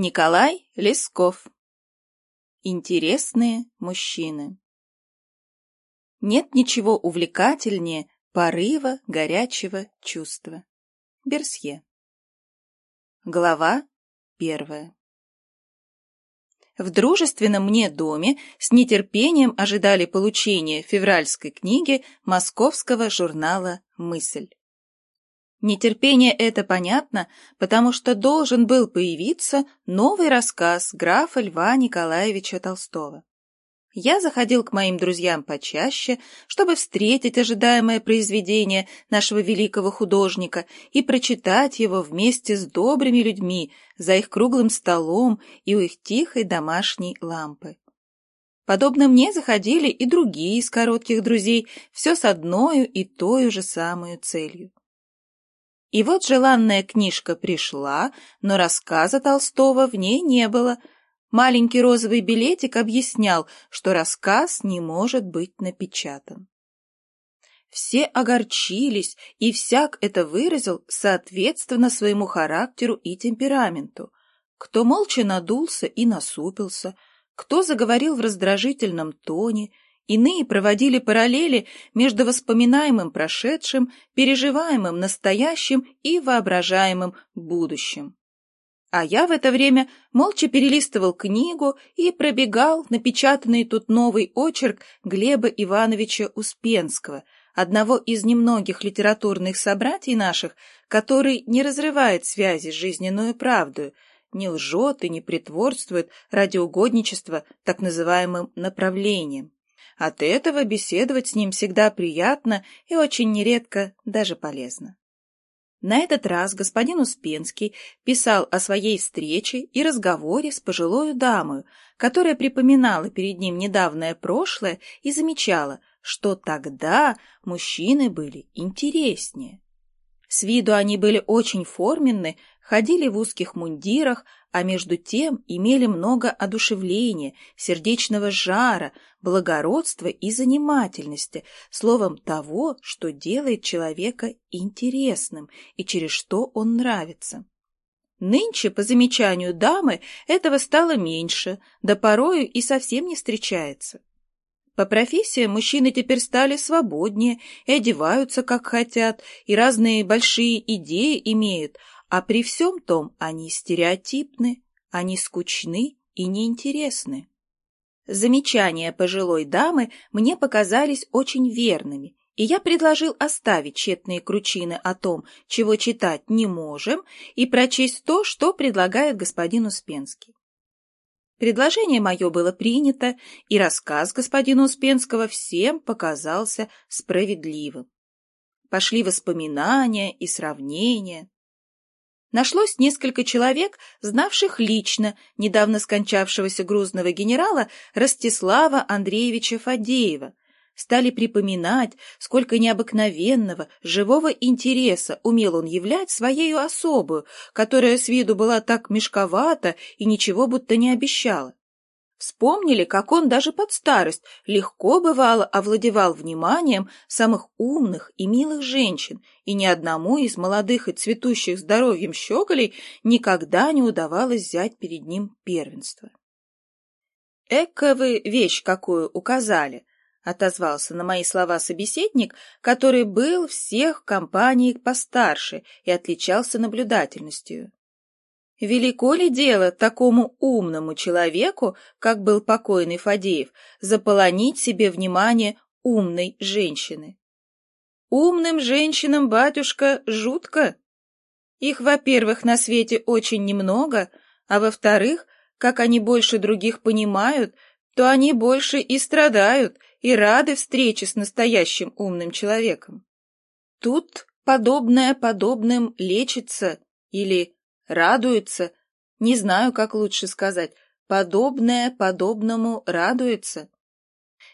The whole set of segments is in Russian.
Николай Лесков. Интересные мужчины. Нет ничего увлекательнее порыва горячего чувства. Берсье. Глава первая. В дружественном мне доме с нетерпением ожидали получения февральской книги московского журнала «Мысль». Нетерпение это понятно, потому что должен был появиться новый рассказ графа Льва Николаевича Толстого. Я заходил к моим друзьям почаще, чтобы встретить ожидаемое произведение нашего великого художника и прочитать его вместе с добрыми людьми за их круглым столом и у их тихой домашней лампы. Подобно мне заходили и другие из коротких друзей, все с одной и той же самой целью. И вот желанная книжка пришла, но рассказа Толстого в ней не было. Маленький розовый билетик объяснял, что рассказ не может быть напечатан. Все огорчились, и всяк это выразил соответственно своему характеру и темпераменту. Кто молча надулся и насупился, кто заговорил в раздражительном тоне, Иные проводили параллели между воспоминаемым прошедшим, переживаемым настоящим и воображаемым будущим. А я в это время молча перелистывал книгу и пробегал напечатанный тут новый очерк Глеба Ивановича Успенского, одного из немногих литературных собратьей наших, который не разрывает связи с жизненную правдою, не лжет и не притворствует ради угодничества так называемым направлением. От этого беседовать с ним всегда приятно и очень нередко даже полезно. На этот раз господин Успенский писал о своей встрече и разговоре с пожилой дамой, которая припоминала перед ним недавнее прошлое и замечала, что тогда мужчины были интереснее. С виду они были очень форменны, ходили в узких мундирах, а между тем имели много одушевления, сердечного жара, благородства и занимательности, словом того, что делает человека интересным и через что он нравится. Нынче, по замечанию дамы, этого стало меньше, да порою и совсем не встречается. По профессии мужчины теперь стали свободнее и одеваются как хотят, и разные большие идеи имеют, а при всем том они стереотипны, они скучны и неинтересны. Замечания пожилой дамы мне показались очень верными, и я предложил оставить тщетные кручины о том, чего читать не можем, и прочесть то, что предлагает господин Успенский. Предложение мое было принято, и рассказ господина Успенского всем показался справедливым. Пошли воспоминания и сравнения. Нашлось несколько человек, знавших лично недавно скончавшегося грузного генерала Ростислава Андреевича Фадеева, стали припоминать, сколько необыкновенного, живого интереса умел он являть своею особую, которая с виду была так мешковата и ничего будто не обещала. Вспомнили, как он даже под старость легко бывало овладевал вниманием самых умных и милых женщин, и ни одному из молодых и цветущих здоровьем щеголей никогда не удавалось взять перед ним первенство. «Эка вы вещь какую указали!» — отозвался на мои слова собеседник, который был всех в компании постарше и отличался наблюдательностью. Велико ли дело такому умному человеку, как был покойный Фадеев, заполонить себе внимание умной женщины? Умным женщинам, батюшка, жутко. Их, во-первых, на свете очень немного, а во-вторых, как они больше других понимают, то они больше и страдают, и рады встрече с настоящим умным человеком. Тут подобное подобным лечится или радуется, не знаю, как лучше сказать, подобное подобному радуется.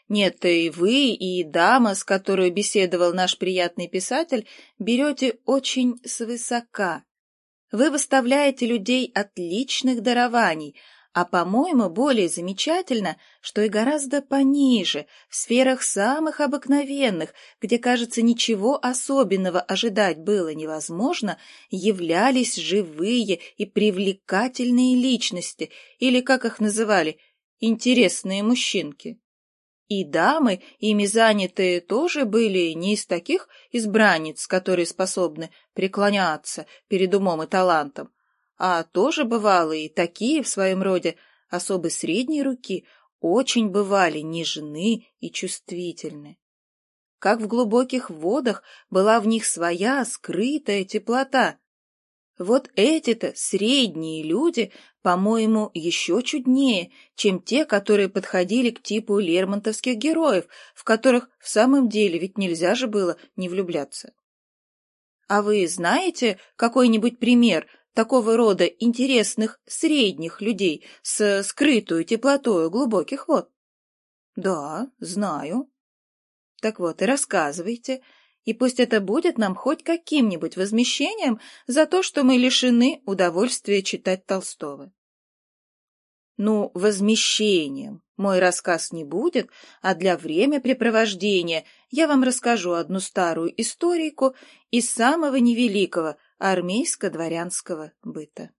Нет, и вы, и дама, с которой беседовал наш приятный писатель, берете очень свысока. Вы выставляете людей отличных дарований, А, по-моему, более замечательно, что и гораздо пониже, в сферах самых обыкновенных, где, кажется, ничего особенного ожидать было невозможно, являлись живые и привлекательные личности, или, как их называли, интересные мужчинки. И дамы, ими занятые, тоже были не из таких избранниц, которые способны преклоняться перед умом и талантом, а тоже бывало и такие в своем роде особы средней руки очень бывали нежны и чувствительны. Как в глубоких водах была в них своя скрытая теплота. Вот эти-то средние люди, по-моему, еще чуднее, чем те, которые подходили к типу лермонтовских героев, в которых в самом деле ведь нельзя же было не влюбляться. А вы знаете какой-нибудь пример такого рода интересных средних людей с скрытую теплотою глубоких вод? Да, знаю. Так вот и рассказывайте, и пусть это будет нам хоть каким-нибудь возмещением за то, что мы лишены удовольствия читать Толстого. Ну, возмещением мой рассказ не будет, а для времяпрепровождения я вам расскажу одну старую историку из самого невеликого армейско-дворянского быта.